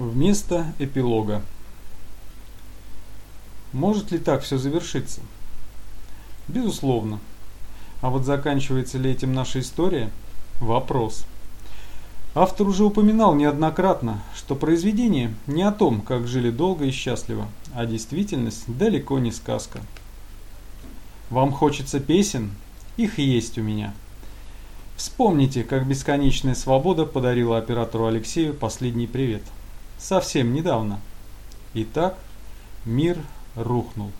Вместо эпилога. Может ли так все завершиться? Безусловно. А вот заканчивается ли этим наша история? Вопрос. Автор уже упоминал неоднократно, что произведение не о том, как жили долго и счастливо, а действительность далеко не сказка. Вам хочется песен? Их есть у меня. Вспомните, как бесконечная свобода подарила оператору Алексею последний привет совсем недавно. Итак, мир рухнул.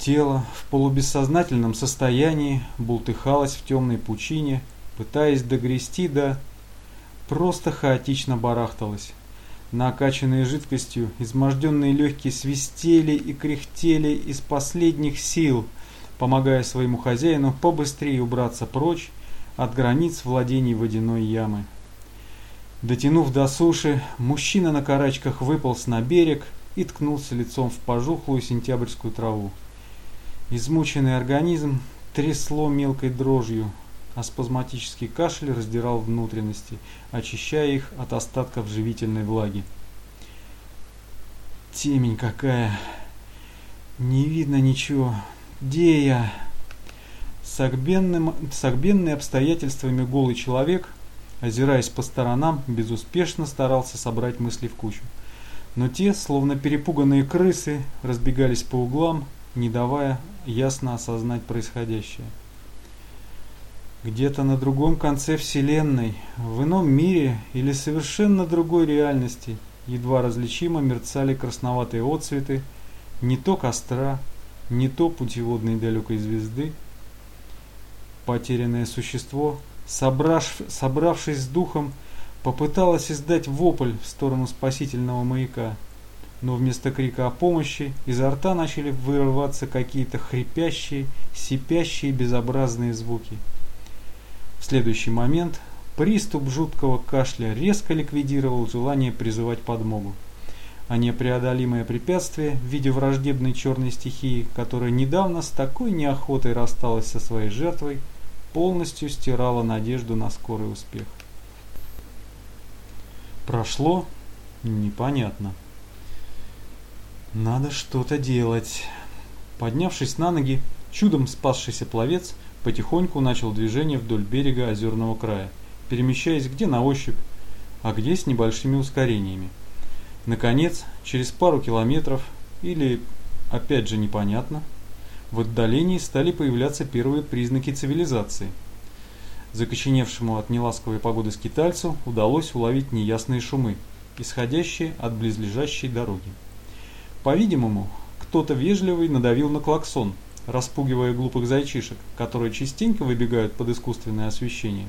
Тело в полубессознательном состоянии бултыхалось в темной пучине, пытаясь догрести до... просто хаотично барахталось. Накачанные жидкостью, изможденные легкие свистели и кряхтели из последних сил, помогая своему хозяину побыстрее убраться прочь от границ владений водяной ямы. Дотянув до суши, мужчина на карачках выполз на берег и ткнулся лицом в пожухлую сентябрьскую траву. Измученный организм трясло мелкой дрожью, а спазматический кашель раздирал внутренности, очищая их от остатков живительной влаги. Темень какая! Не видно ничего. Где я? Согбенным, обстоятельствами голый человек, озираясь по сторонам, безуспешно старался собрать мысли в кучу. Но те, словно перепуганные крысы, разбегались по углам, не давая ясно осознать происходящее. Где-то на другом конце Вселенной, в ином мире или совершенно другой реальности, едва различимо мерцали красноватые отцветы не то костра, не то путеводной далекой звезды. Потерянное существо, собрав, собравшись с духом, попыталось издать вопль в сторону спасительного маяка – но вместо крика о помощи изо рта начали вырываться какие-то хрипящие, сипящие безобразные звуки. В следующий момент приступ жуткого кашля резко ликвидировал желание призывать подмогу. А непреодолимое препятствие в виде враждебной черной стихии, которая недавно с такой неохотой рассталась со своей жертвой, полностью стирала надежду на скорый успех. Прошло непонятно. Надо что-то делать. Поднявшись на ноги, чудом спасшийся пловец потихоньку начал движение вдоль берега озерного края, перемещаясь где на ощупь, а где с небольшими ускорениями. Наконец, через пару километров, или опять же непонятно, в отдалении стали появляться первые признаки цивилизации. Закоченевшему от неласковой погоды скитальцу удалось уловить неясные шумы, исходящие от близлежащей дороги. По-видимому, кто-то вежливый надавил на клаксон, распугивая глупых зайчишек, которые частенько выбегают под искусственное освещение.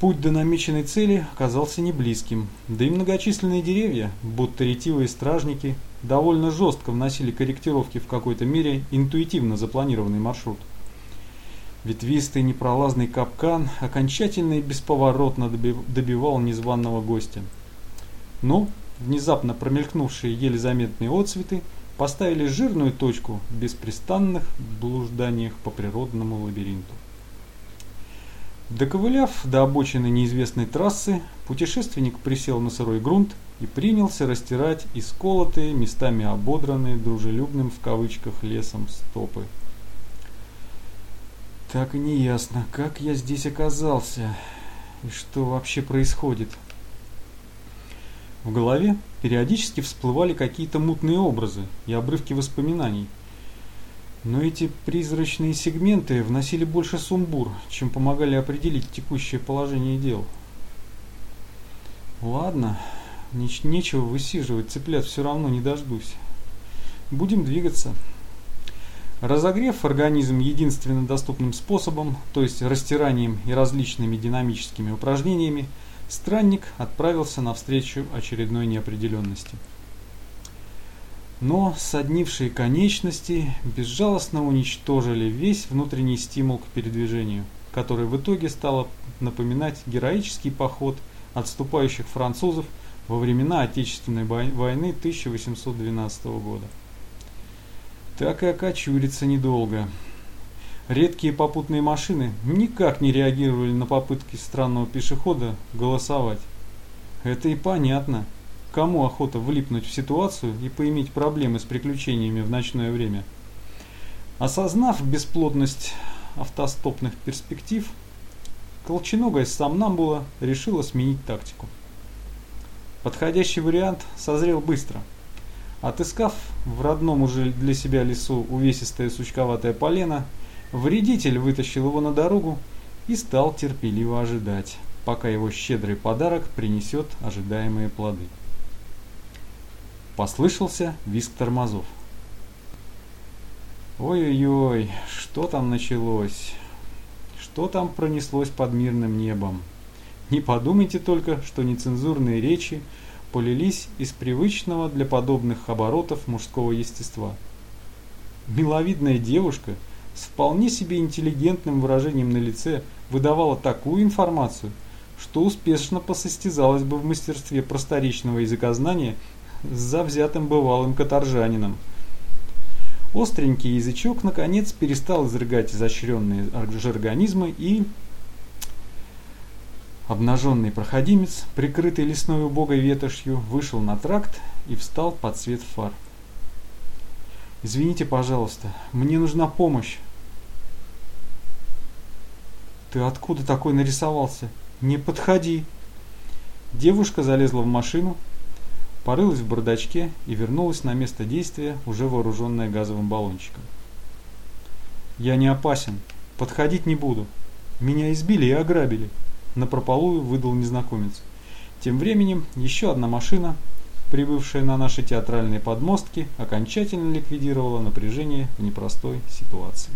Путь до намеченной цели оказался не близким, да и многочисленные деревья, будто ретивые стражники, довольно жестко вносили корректировки в какой-то мере интуитивно запланированный маршрут. Ветвистый непролазный капкан окончательно и бесповоротно добивал незваного гостя. Но внезапно промелькнувшие еле заметные отцветы поставили жирную точку в беспрестанных блужданиях по природному лабиринту. Доковыляв до обочины неизвестной трассы, путешественник присел на сырой грунт и принялся растирать исколотые, местами ободранные, дружелюбным в кавычках лесом стопы. Так и не ясно, как я здесь оказался и что вообще происходит. В голове периодически всплывали какие-то мутные образы и обрывки воспоминаний. Но эти призрачные сегменты вносили больше сумбур, чем помогали определить текущее положение дел. Ладно, неч нечего высиживать, цыплят все равно не дождусь. Будем двигаться. Разогрев организм единственно доступным способом, то есть растиранием и различными динамическими упражнениями, странник отправился навстречу очередной неопределенности. Но соднившие конечности безжалостно уничтожили весь внутренний стимул к передвижению, который в итоге стал напоминать героический поход отступающих французов во времена Отечественной войны 1812 года. Так и окочуриться недолго. Редкие попутные машины никак не реагировали на попытки странного пешехода голосовать. Это и понятно. Кому охота влипнуть в ситуацию и поиметь проблемы с приключениями в ночное время? Осознав бесплодность автостопных перспектив, Колченогая Самнамбула решила сменить тактику. Подходящий вариант созрел быстро. Отыскав в родном уже для себя лесу увесистое сучковатое полено, Вредитель вытащил его на дорогу и стал терпеливо ожидать, пока его щедрый подарок принесет ожидаемые плоды. Послышался визг тормозов. Ой-ой-ой, что там началось? Что там пронеслось под мирным небом? Не подумайте только, что нецензурные речи полились из привычного для подобных оборотов мужского естества. Миловидная девушка – с вполне себе интеллигентным выражением на лице выдавала такую информацию, что успешно посостязалась бы в мастерстве просторечного языкознания с завзятым бывалым каторжанином. Остренький язычок наконец перестал изрыгать изощренные жаргонизмы и обнаженный проходимец, прикрытый лесной убогой ветошью, вышел на тракт и встал под свет фар. «Извините, пожалуйста, мне нужна помощь», ты откуда такой нарисовался? Не подходи. Девушка залезла в машину, порылась в бардачке и вернулась на место действия, уже вооруженная газовым баллончиком. Я не опасен. Подходить не буду. Меня избили и ограбили. Напропалую выдал незнакомец. Тем временем еще одна машина, прибывшая на наши театральные подмостки, окончательно ликвидировала напряжение в непростой ситуации.